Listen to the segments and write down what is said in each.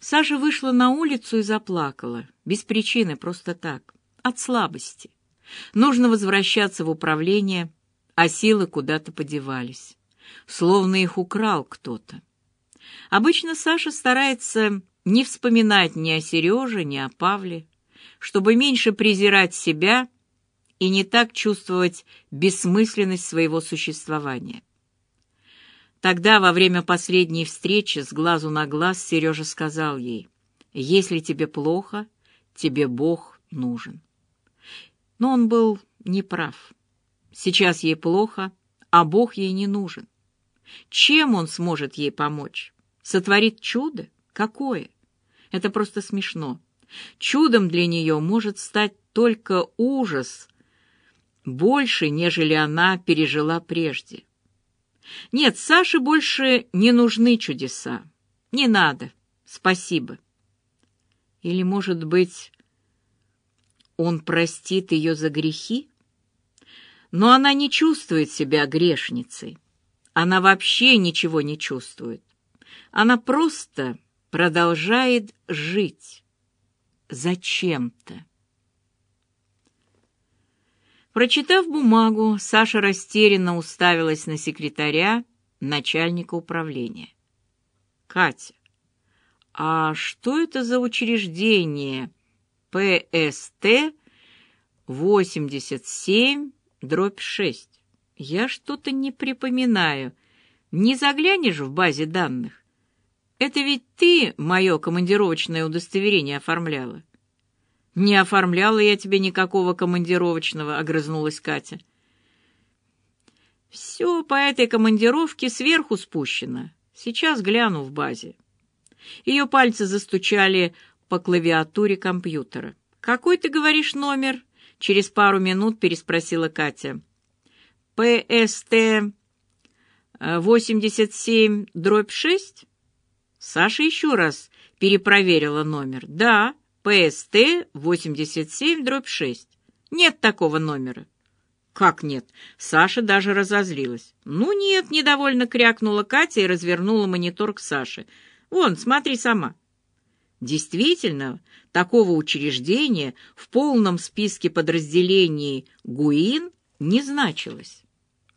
Саша вышла на улицу и заплакала. Без причины, просто так. От слабости. Нужно возвращаться в управление, а силы куда-то подевались. Словно их украл кто-то. Обычно Саша старается не вспоминать ни о Сереже, ни о Павле, чтобы меньше презирать себя и не так чувствовать бессмысленность своего существования. Тогда, во время последней встречи, с глазу на глаз, Сережа сказал ей, «Если тебе плохо, тебе Бог нужен». Но он был неправ. Сейчас ей плохо, а Бог ей не нужен. Чем он сможет ей помочь? Сотворит чудо? Какое? Это просто смешно. Чудом для нее может стать только ужас, больше, нежели она пережила прежде. Нет, Саше больше не нужны чудеса. Не надо. Спасибо. Или, может быть, он простит ее за грехи? Но она не чувствует себя грешницей. Она вообще ничего не чувствует. Она просто продолжает жить. Зачем-то. Прочитав бумагу, Саша растерянно уставилась на секретаря, начальника управления. «Катя, а что это за учреждение ПСТ 87 дробь 6? Я что-то не припоминаю. Не заглянешь в базе данных? Это ведь ты мое командировочное удостоверение оформляла. «Не оформляла я тебе никакого командировочного», — огрызнулась Катя. «Все по этой командировке сверху спущено. Сейчас гляну в базе». Ее пальцы застучали по клавиатуре компьютера. «Какой, ты говоришь, номер?» — через пару минут переспросила Катя. «ПСТ 87 дробь 6?» Саша еще раз перепроверила номер. «Да». ПСТ-87-6. Нет такого номера. Как нет? Саша даже разозлилась. Ну нет, недовольно крякнула Катя и развернула монитор к Саше. Вон, смотри сама. Действительно, такого учреждения в полном списке подразделений ГУИН не значилось.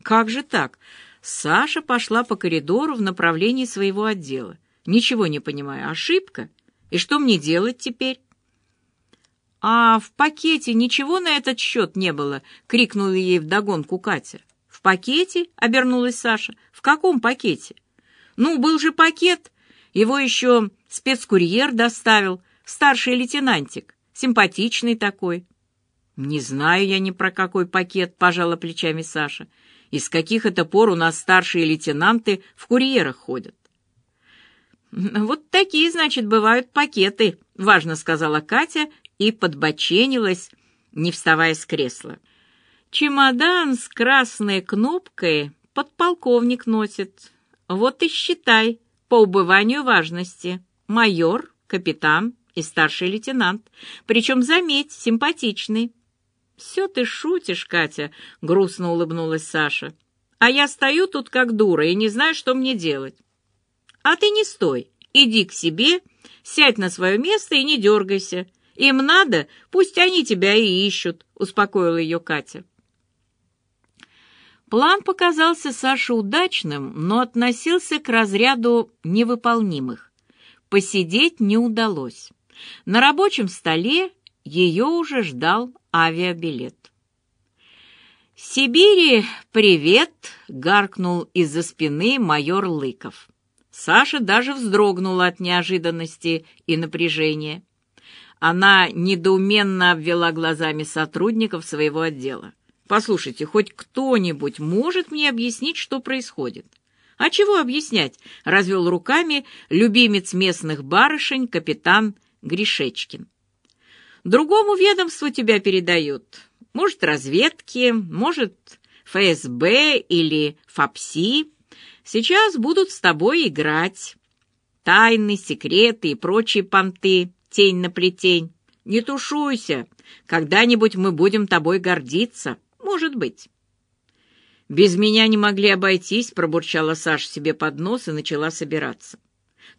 Как же так? Саша пошла по коридору в направлении своего отдела. Ничего не понимаю. Ошибка? И что мне делать теперь? «А в пакете ничего на этот счет не было?» — крикнула ей вдогонку Катя. «В пакете?» — обернулась Саша. «В каком пакете?» «Ну, был же пакет. Его еще спецкурьер доставил, старший лейтенантик, симпатичный такой». «Не знаю я ни про какой пакет», — пожала плечами Саша. «Из каких это пор у нас старшие лейтенанты в курьерах ходят?» «Вот такие, значит, бывают пакеты», — важно сказала Катя и подбоченилась, не вставая с кресла. Чемодан с красной кнопкой подполковник носит. Вот и считай, по убыванию важности. Майор, капитан и старший лейтенант. Причем, заметь, симпатичный. «Все ты шутишь, Катя», — грустно улыбнулась Саша. «А я стою тут как дура и не знаю, что мне делать». «А ты не стой, иди к себе, сядь на свое место и не дергайся. Им надо, пусть они тебя и ищут», — успокоила ее Катя. План показался Саше удачным, но относился к разряду невыполнимых. Посидеть не удалось. На рабочем столе ее уже ждал авиабилет. «Сибири, привет!» — гаркнул из-за спины майор Лыков. Саша даже вздрогнула от неожиданности и напряжения. Она недоуменно обвела глазами сотрудников своего отдела. «Послушайте, хоть кто-нибудь может мне объяснить, что происходит?» «А чего объяснять?» — развел руками любимец местных барышень капитан Гришечкин. «Другому ведомству тебя передают. Может, разведки, может, ФСБ или ФАПСИ. Сейчас будут с тобой играть. Тайны, секреты и прочие понты тень на плетень. Не тушуйся, когда-нибудь мы будем тобой гордиться, может быть. Без меня не могли обойтись, пробурчала Саша себе под нос и начала собираться.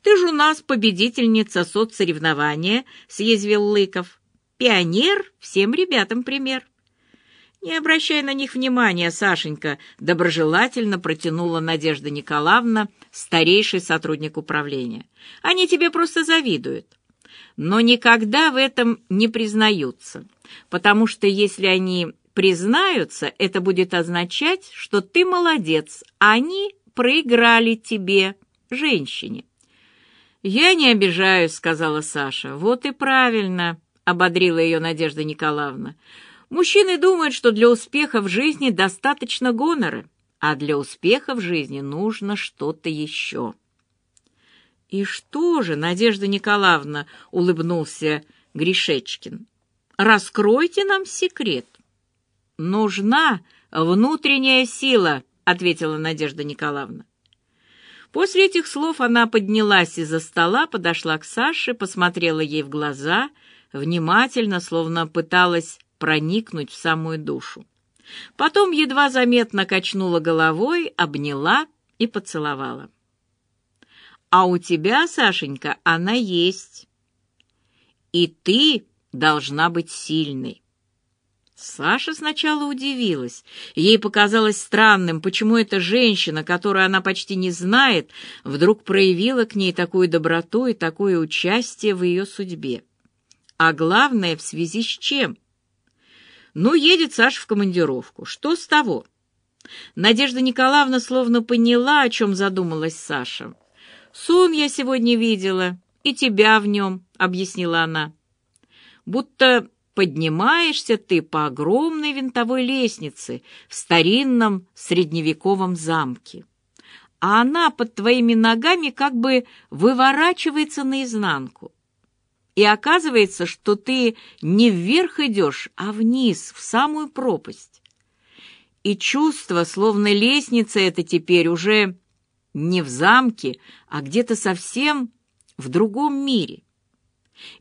Ты же у нас победительница соцсоревнования, съязвил Лыков. Пионер, всем ребятам пример. Не обращай на них внимания, Сашенька, доброжелательно протянула Надежда Николаевна, старейший сотрудник управления. Они тебе просто завидуют. Но никогда в этом не признаются, потому что если они признаются, это будет означать, что ты молодец, а они проиграли тебе, женщине. «Я не обижаюсь», — сказала Саша. «Вот и правильно», — ободрила ее Надежда Николаевна. «Мужчины думают, что для успеха в жизни достаточно гонора, а для успеха в жизни нужно что-то еще». «И что же, Надежда Николаевна?» — улыбнулся Гришечкин. «Раскройте нам секрет». «Нужна внутренняя сила», — ответила Надежда Николаевна. После этих слов она поднялась из-за стола, подошла к Саше, посмотрела ей в глаза, внимательно, словно пыталась проникнуть в самую душу. Потом едва заметно качнула головой, обняла и поцеловала. «А у тебя, Сашенька, она есть. И ты должна быть сильной. Саша сначала удивилась. Ей показалось странным, почему эта женщина, которую она почти не знает, вдруг проявила к ней такую доброту и такое участие в ее судьбе. А главное, в связи с чем? Ну, едет Саша в командировку. Что с того? Надежда Николаевна словно поняла, о чем задумалась Саша. «Сон я сегодня видела, и тебя в нем», — объяснила она. Будто поднимаешься ты по огромной винтовой лестнице в старинном средневековом замке. А она под твоими ногами как бы выворачивается наизнанку. И оказывается, что ты не вверх идешь, а вниз, в самую пропасть. И чувство, словно лестница это теперь уже не в замке, а где-то совсем в другом мире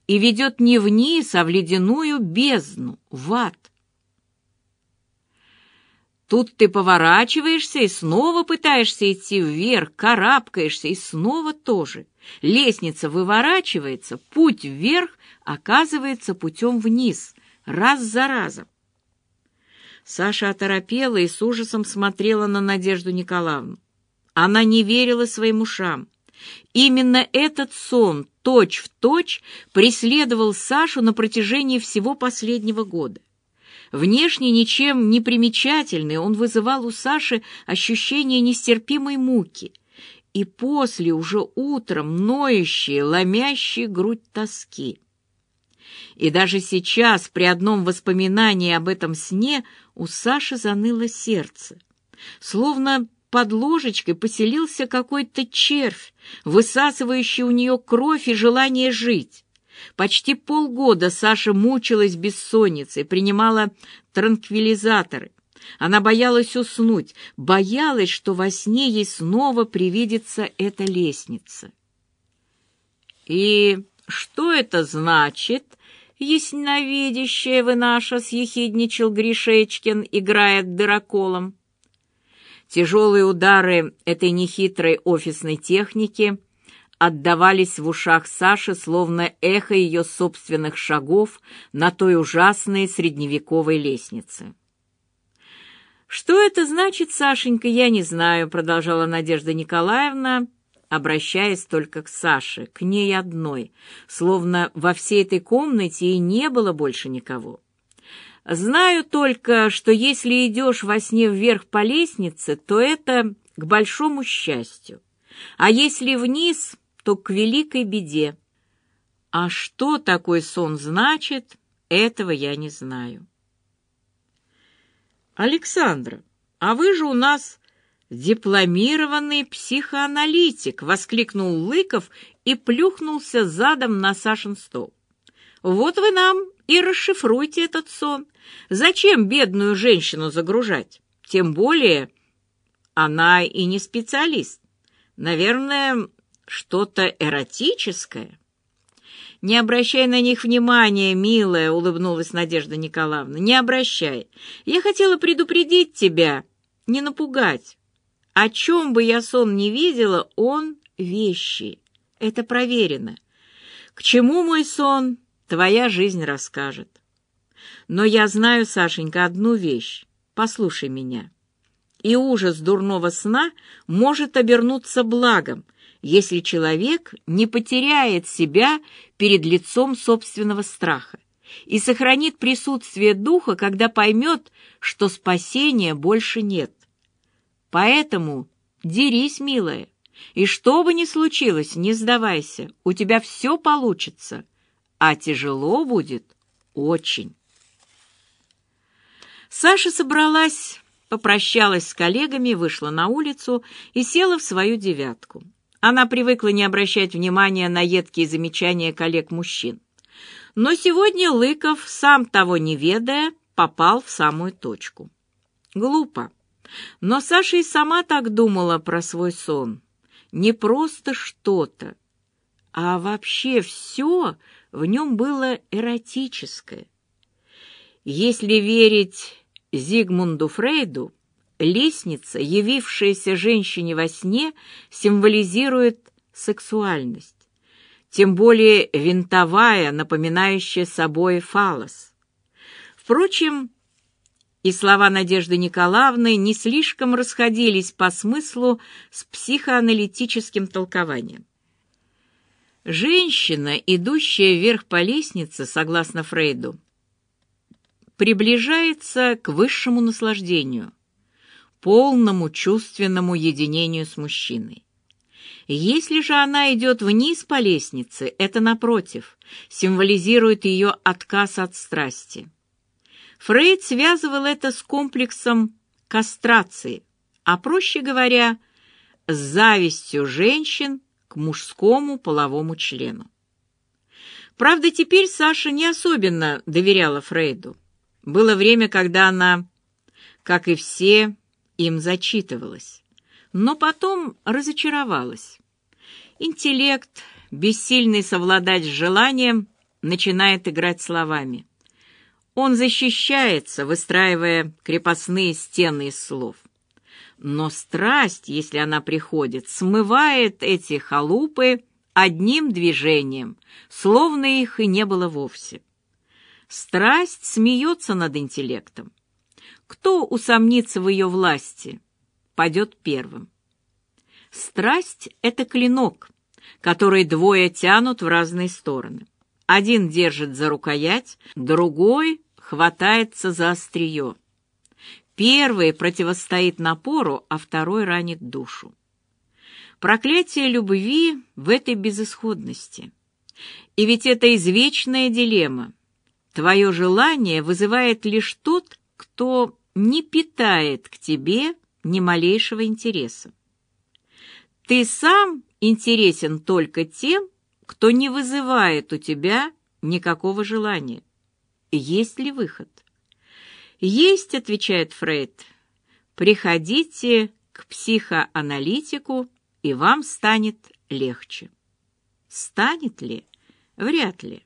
и ведет не вниз, а в ледяную бездну, в ад. Тут ты поворачиваешься и снова пытаешься идти вверх, карабкаешься и снова тоже. Лестница выворачивается, путь вверх оказывается путем вниз, раз за разом. Саша оторопела и с ужасом смотрела на Надежду Николаевну. Она не верила своим ушам. Именно этот сон точь-в-точь точь преследовал Сашу на протяжении всего последнего года. Внешне ничем не примечательный, он вызывал у Саши ощущение нестерпимой муки и после, уже утром, ноющие, ломящие грудь тоски. И даже сейчас, при одном воспоминании об этом сне, у Саши заныло сердце. Словно под ложечкой поселился какой-то червь, высасывающий у нее кровь и желание жить. Почти полгода Саша мучилась бессонницей, принимала транквилизаторы. Она боялась уснуть, боялась, что во сне ей снова привидится эта лестница. «И что это значит?» «Ясновидящая вы наша!» — съехидничал Гришечкин, играя дыроколом. Тяжелые удары этой нехитрой офисной техники отдавались в ушах Саши, словно эхо ее собственных шагов на той ужасной средневековой лестнице. «Что это значит, Сашенька, я не знаю», — продолжала Надежда Николаевна, обращаясь только к Саше, к ней одной, словно во всей этой комнате и не было больше никого. Знаю только, что если идешь во сне вверх по лестнице, то это к большому счастью, а если вниз, то к великой беде. А что такой сон значит, этого я не знаю. Александра, а вы же у нас дипломированный психоаналитик, воскликнул Лыков и плюхнулся задом на Сашин стол. Вот вы нам и расшифруйте этот сон. Зачем бедную женщину загружать? Тем более она и не специалист. Наверное, что-то эротическое. Не обращай на них внимания, милая, улыбнулась Надежда Николаевна. Не обращай. Я хотела предупредить тебя, не напугать. О чем бы я сон не видела, он вещи. Это проверено. К чему мой сон, твоя жизнь расскажет. Но я знаю, Сашенька, одну вещь. Послушай меня. И ужас дурного сна может обернуться благом, если человек не потеряет себя перед лицом собственного страха и сохранит присутствие духа, когда поймет, что спасения больше нет. Поэтому дерись, милая, и что бы ни случилось, не сдавайся, у тебя все получится, а тяжело будет очень. Саша собралась, попрощалась с коллегами, вышла на улицу и села в свою девятку. Она привыкла не обращать внимания на едкие замечания коллег-мужчин. Но сегодня Лыков, сам того не ведая, попал в самую точку. Глупо. Но Саша и сама так думала про свой сон. Не просто что-то, а вообще все в нем было эротическое. Если верить Зигмунду Фрейду, лестница, явившаяся женщине во сне, символизирует сексуальность тем более винтовая, напоминающая собой фалос. Впрочем, и слова Надежды Николаевны не слишком расходились по смыслу с психоаналитическим толкованием. Женщина, идущая вверх по лестнице, согласно Фрейду, приближается к высшему наслаждению, полному чувственному единению с мужчиной. Если же она идет вниз по лестнице, это, напротив, символизирует ее отказ от страсти. Фрейд связывал это с комплексом кастрации, а, проще говоря, с завистью женщин к мужскому половому члену. Правда, теперь Саша не особенно доверяла Фрейду. Было время, когда она, как и все, им зачитывалась но потом разочаровалась. Интеллект, бессильный совладать с желанием, начинает играть словами. Он защищается, выстраивая крепостные стены из слов. Но страсть, если она приходит, смывает эти халупы одним движением, словно их и не было вовсе. Страсть смеется над интеллектом. Кто усомнится в ее власти? падет первым. Страсть — это клинок, который двое тянут в разные стороны. Один держит за рукоять, другой хватается за острие. Первый противостоит напору, а второй ранит душу. Проклятие любви в этой безысходности. И ведь это извечная дилемма. Твое желание вызывает лишь тот, кто не питает к тебе ни малейшего интереса. Ты сам интересен только тем, кто не вызывает у тебя никакого желания. Есть ли выход? Есть, отвечает Фрейд. Приходите к психоаналитику, и вам станет легче. Станет ли? Вряд ли.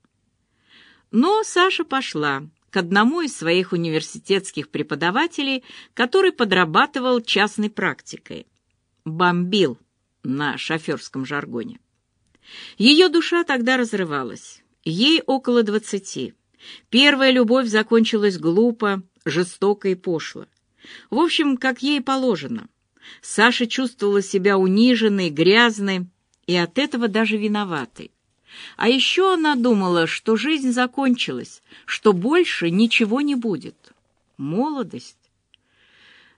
Но Саша пошла к одному из своих университетских преподавателей, который подрабатывал частной практикой. Бомбил на шоферском жаргоне. Ее душа тогда разрывалась. Ей около двадцати. Первая любовь закончилась глупо, жестоко и пошло. В общем, как ей положено. Саша чувствовала себя униженной, грязной и от этого даже виноватой. А еще она думала, что жизнь закончилась, что больше ничего не будет. Молодость.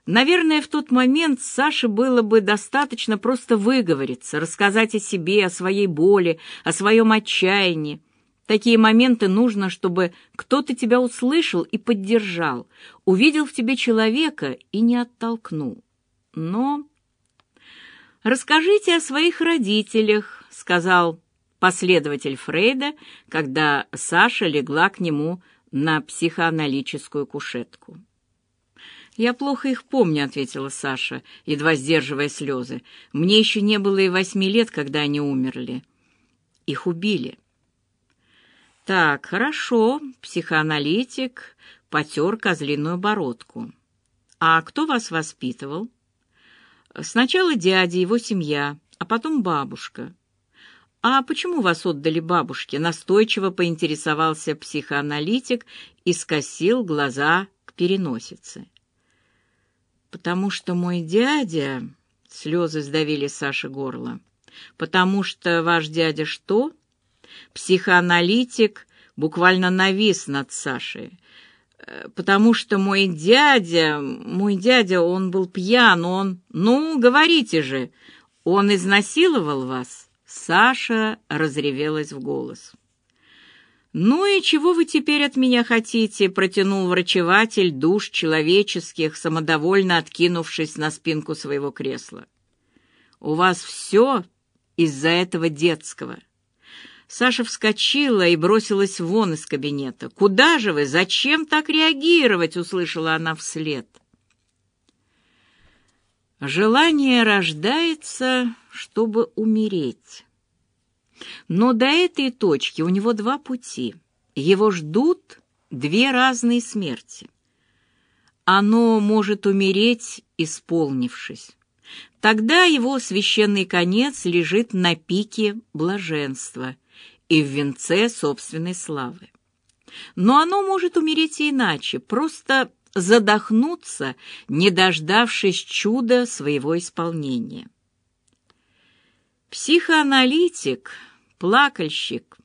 Наверное, в тот момент Саше было бы достаточно просто выговориться, рассказать о себе, о своей боли, о своем отчаянии. Такие моменты нужно, чтобы кто-то тебя услышал и поддержал, увидел в тебе человека и не оттолкнул. Но... «Расскажите о своих родителях», — сказал последователь Фрейда, когда Саша легла к нему на психоаналитическую кушетку. «Я плохо их помню», — ответила Саша, едва сдерживая слезы. «Мне еще не было и восьми лет, когда они умерли. Их убили». «Так, хорошо», — психоаналитик потер козлиную бородку. «А кто вас воспитывал?» «Сначала дядя, его семья, а потом бабушка. «А почему вас отдали бабушке?» — настойчиво поинтересовался психоаналитик и скосил глаза к переносице. «Потому что мой дядя...» — слезы сдавили Саше горло. «Потому что ваш дядя что?» Психоаналитик буквально навис над Сашей. «Э, «Потому что мой дядя... Мой дядя, он был пьян, он... Ну, говорите же, он изнасиловал вас?» Саша разревелась в голос. «Ну и чего вы теперь от меня хотите?» — протянул врачеватель душ человеческих, самодовольно откинувшись на спинку своего кресла. «У вас все из-за этого детского». Саша вскочила и бросилась вон из кабинета. «Куда же вы? Зачем так реагировать?» — услышала она вслед. Желание рождается, чтобы умереть. Но до этой точки у него два пути. Его ждут две разные смерти. Оно может умереть, исполнившись. Тогда его священный конец лежит на пике блаженства и в венце собственной славы. Но оно может умереть и иначе, просто задохнуться, не дождавшись чуда своего исполнения. Психоаналитик, плакальщик,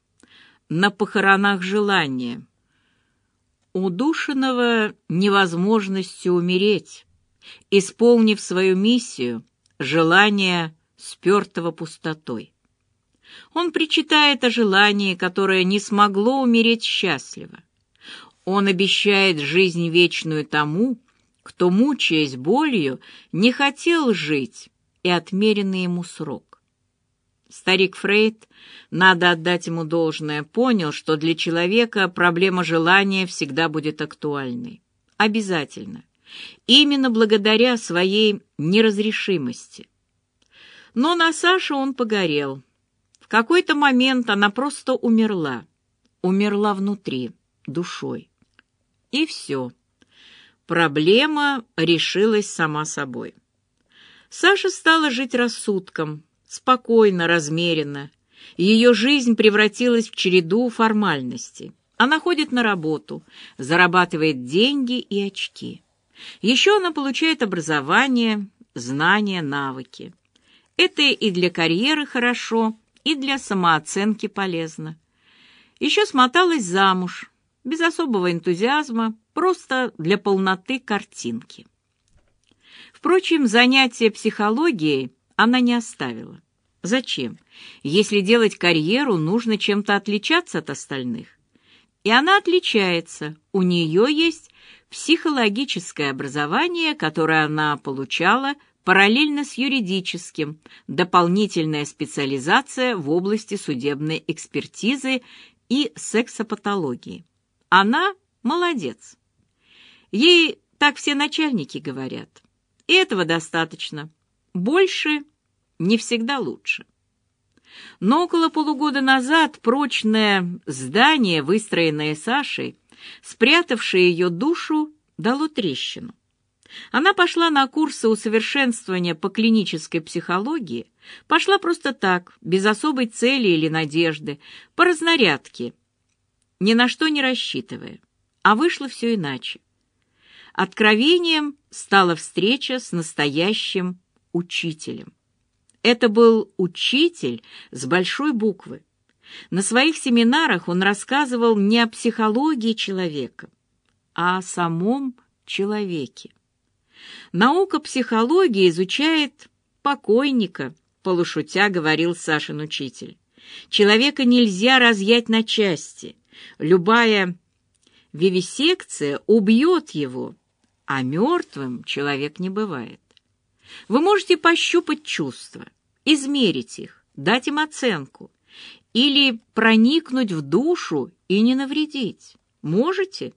на похоронах желания, удушенного невозможностью умереть, исполнив свою миссию, желание спертого пустотой. Он причитает о желании, которое не смогло умереть счастливо. Он обещает жизнь вечную тому, кто, мучаясь болью, не хотел жить и отмеренный ему срок. Старик Фрейд, надо отдать ему должное, понял, что для человека проблема желания всегда будет актуальной. Обязательно. Именно благодаря своей неразрешимости. Но на Саше он погорел. В какой-то момент она просто умерла. Умерла внутри, душой. И все. Проблема решилась сама собой. Саша стала жить рассудком, спокойно, размеренно. Ее жизнь превратилась в череду формальностей. Она ходит на работу, зарабатывает деньги и очки. Еще она получает образование, знания, навыки. Это и для карьеры хорошо, и для самооценки полезно. Еще смоталась замуж, без особого энтузиазма, просто для полноты картинки. Впрочем, занятия психологией она не оставила. Зачем? Если делать карьеру, нужно чем-то отличаться от остальных. И она отличается. У нее есть психологическое образование, которое она получала параллельно с юридическим, дополнительная специализация в области судебной экспертизы и сексопатологии. Она молодец. Ей так все начальники говорят. И этого достаточно. Больше не всегда лучше. Но около полугода назад прочное здание, выстроенное Сашей, спрятавшее ее душу, дало трещину. Она пошла на курсы усовершенствования по клинической психологии, пошла просто так, без особой цели или надежды, по разнарядке, ни на что не рассчитывая. А вышло все иначе. Откровением стала встреча с настоящим учителем. Это был учитель с большой буквы. На своих семинарах он рассказывал не о психологии человека, а о самом человеке. Наука психологии изучает покойника, полушутя говорил Сашин учитель. Человека нельзя разъять на части. Любая вивисекция убьет его, а мертвым человек не бывает. Вы можете пощупать чувства, измерить их, дать им оценку или проникнуть в душу и не навредить. Можете?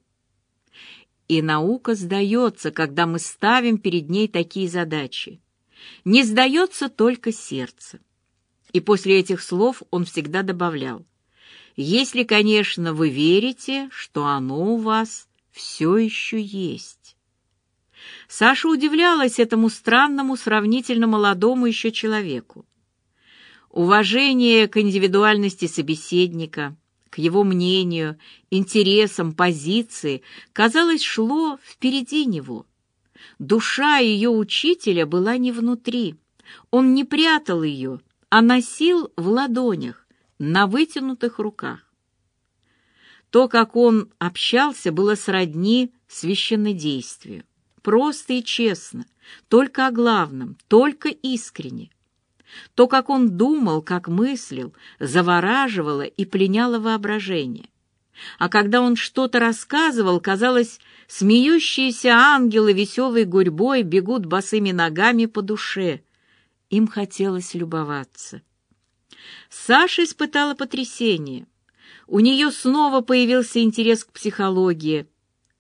И наука сдается, когда мы ставим перед ней такие задачи. Не сдается только сердце. И после этих слов он всегда добавлял, если, конечно, вы верите, что оно у вас все еще есть. Саша удивлялась этому странному, сравнительно молодому еще человеку. уважение к индивидуальности собеседника, его мнению, интересам, позиции, казалось, шло впереди него. Душа ее учителя была не внутри. Он не прятал ее, а носил в ладонях, на вытянутых руках. То, как он общался, было сродни священнодействию. Просто и честно, только о главном, только искренне. То, как он думал, как мыслил, завораживало и пленяло воображение. А когда он что-то рассказывал, казалось, смеющиеся ангелы веселой гурьбой бегут босыми ногами по душе. Им хотелось любоваться. Саша испытала потрясение. У нее снова появился интерес к психологии,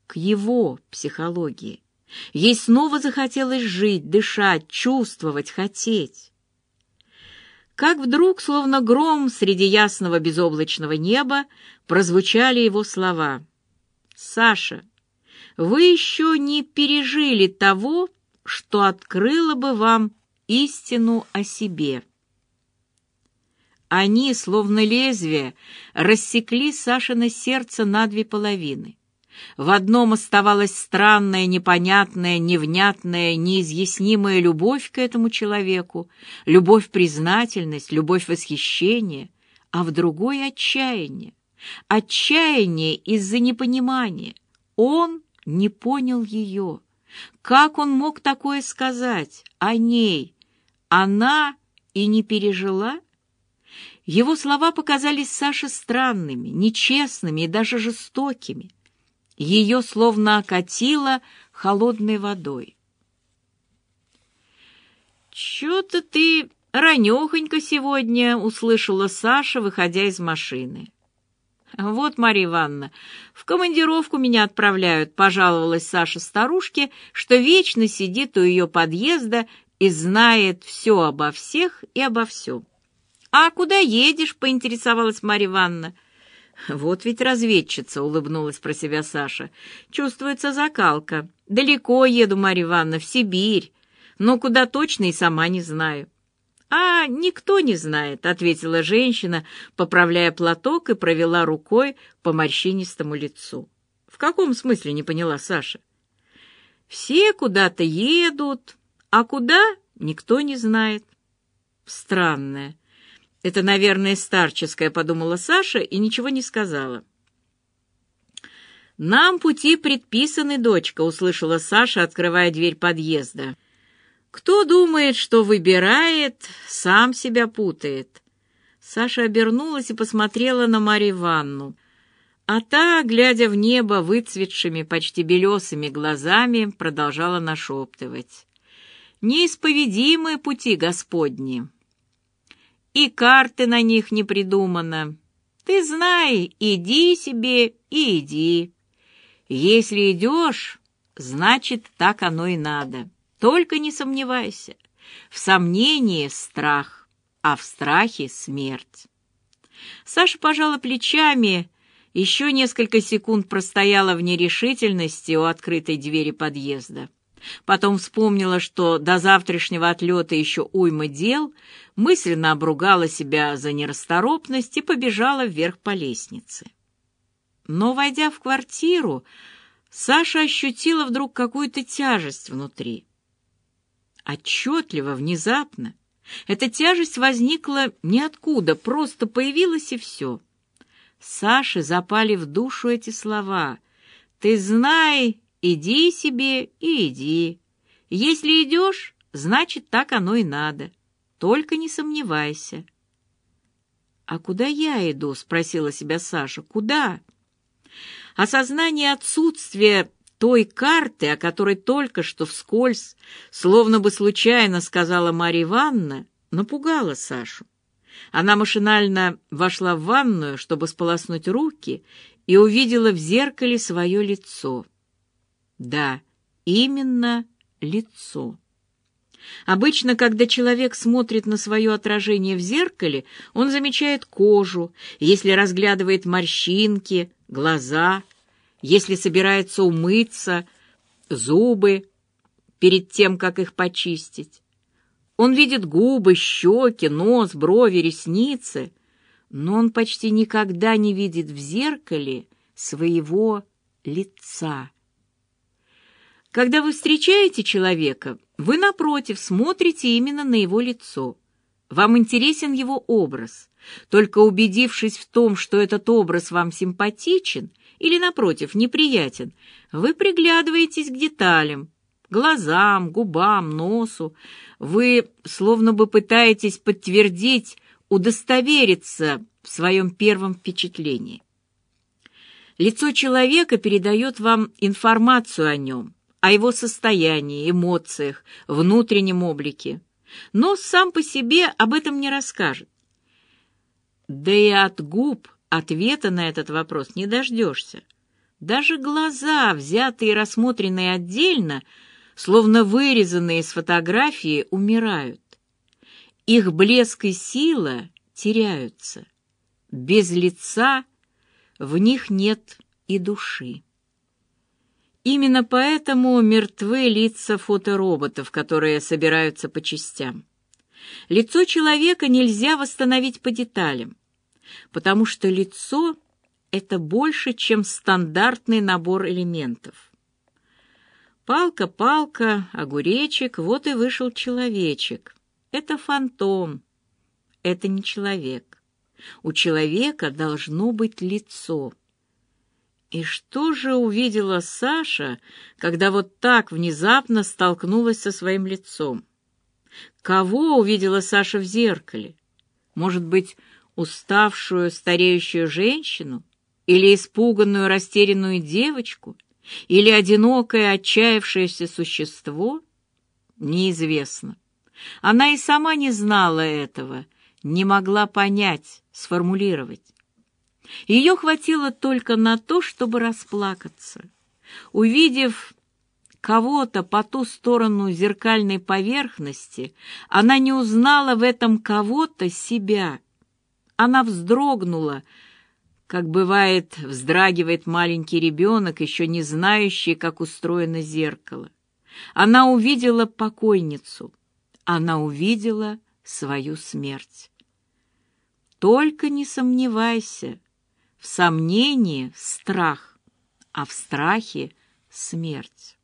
к его психологии. Ей снова захотелось жить, дышать, чувствовать, хотеть. Как вдруг, словно гром среди ясного безоблачного неба, прозвучали его слова. «Саша, вы еще не пережили того, что открыло бы вам истину о себе». Они, словно лезвие, рассекли Сашино сердце на две половины. В одном оставалась странная, непонятная, невнятная, неизъяснимая любовь к этому человеку, любовь-признательность, любовь-восхищение, а в другой — отчаяние. Отчаяние из-за непонимания. Он не понял ее. Как он мог такое сказать о ней? Она и не пережила? Его слова показались Саше странными, нечестными и даже жестокими. Ее словно окатило холодной водой. «Чё-то ты ранёхонько сегодня», — услышала Саша, выходя из машины. «Вот, Марья Ивановна, в командировку меня отправляют», — пожаловалась Саша старушке, что вечно сидит у ее подъезда и знает все обо всех и обо всем. «А куда едешь?» — поинтересовалась Марья Ивановна. «Вот ведь разведчица», — улыбнулась про себя Саша. «Чувствуется закалка. Далеко еду, Марья Ивановна, в Сибирь. Но куда точно и сама не знаю». «А никто не знает», — ответила женщина, поправляя платок и провела рукой по морщинистому лицу. «В каком смысле?» — не поняла Саша. «Все куда-то едут, а куда — никто не знает». «Странное. «Это, наверное, старческое», — подумала Саша и ничего не сказала. «Нам пути предписаны, дочка», — услышала Саша, открывая дверь подъезда. «Кто думает, что выбирает, сам себя путает». Саша обернулась и посмотрела на Марию Ивановну. А та, глядя в небо выцветшими, почти белесыми глазами, продолжала нашептывать. «Неисповедимые пути Господни, и карты на них не придумано. Ты знай, иди себе и иди. Если идешь, значит, так оно и надо. Только не сомневайся. В сомнении страх, а в страхе смерть. Саша пожала плечами, еще несколько секунд простояла в нерешительности у открытой двери подъезда. Потом вспомнила, что до завтрашнего отлета еще уйма дел, мысленно обругала себя за нерасторопность и побежала вверх по лестнице. Но, войдя в квартиру, Саша ощутила вдруг какую-то тяжесть внутри. Отчетливо, внезапно. Эта тяжесть возникла ниоткуда, просто появилась и все. Саше запали в душу эти слова. «Ты знай, Иди себе и иди. Если идешь, значит, так оно и надо. Только не сомневайся. «А куда я иду?» — спросила себя Саша. «Куда?» Осознание отсутствия той карты, о которой только что вскользь, словно бы случайно сказала Марья Ивановна, напугало Сашу. Она машинально вошла в ванную, чтобы сполоснуть руки, и увидела в зеркале свое лицо — да, именно лицо. Обычно, когда человек смотрит на свое отражение в зеркале, он замечает кожу, если разглядывает морщинки, глаза, если собирается умыться, зубы перед тем, как их почистить. Он видит губы, щеки, нос, брови, ресницы, но он почти никогда не видит в зеркале своего лица. Когда вы встречаете человека, вы, напротив, смотрите именно на его лицо. Вам интересен его образ. Только убедившись в том, что этот образ вам симпатичен или, напротив, неприятен, вы приглядываетесь к деталям, глазам, губам, носу. Вы словно бы пытаетесь подтвердить, удостовериться в своем первом впечатлении. Лицо человека передает вам информацию о нем, о его состоянии, эмоциях, внутреннем облике. Но сам по себе об этом не расскажет. Да и от губ ответа на этот вопрос не дождешься. Даже глаза, взятые и рассмотренные отдельно, словно вырезанные из фотографии, умирают. Их блеск и сила теряются. Без лица в них нет и души. Именно поэтому мертвы лица фотороботов, которые собираются по частям. Лицо человека нельзя восстановить по деталям, потому что лицо — это больше, чем стандартный набор элементов. Палка, палка, огуречек, вот и вышел человечек. Это фантом, это не человек. У человека должно быть лицо — и что же увидела Саша, когда вот так внезапно столкнулась со своим лицом? Кого увидела Саша в зеркале? Может быть, уставшую стареющую женщину? Или испуганную растерянную девочку? Или одинокое отчаявшееся существо? Неизвестно. Она и сама не знала этого, не могла понять, сформулировать. Ее хватило только на то, чтобы расплакаться. Увидев кого-то по ту сторону зеркальной поверхности, она не узнала в этом кого-то себя. Она вздрогнула, как бывает, вздрагивает маленький ребенок, еще не знающий, как устроено зеркало. Она увидела покойницу, она увидела свою смерть. Только не сомневайся, в сомнении — страх, а в страхе — смерть.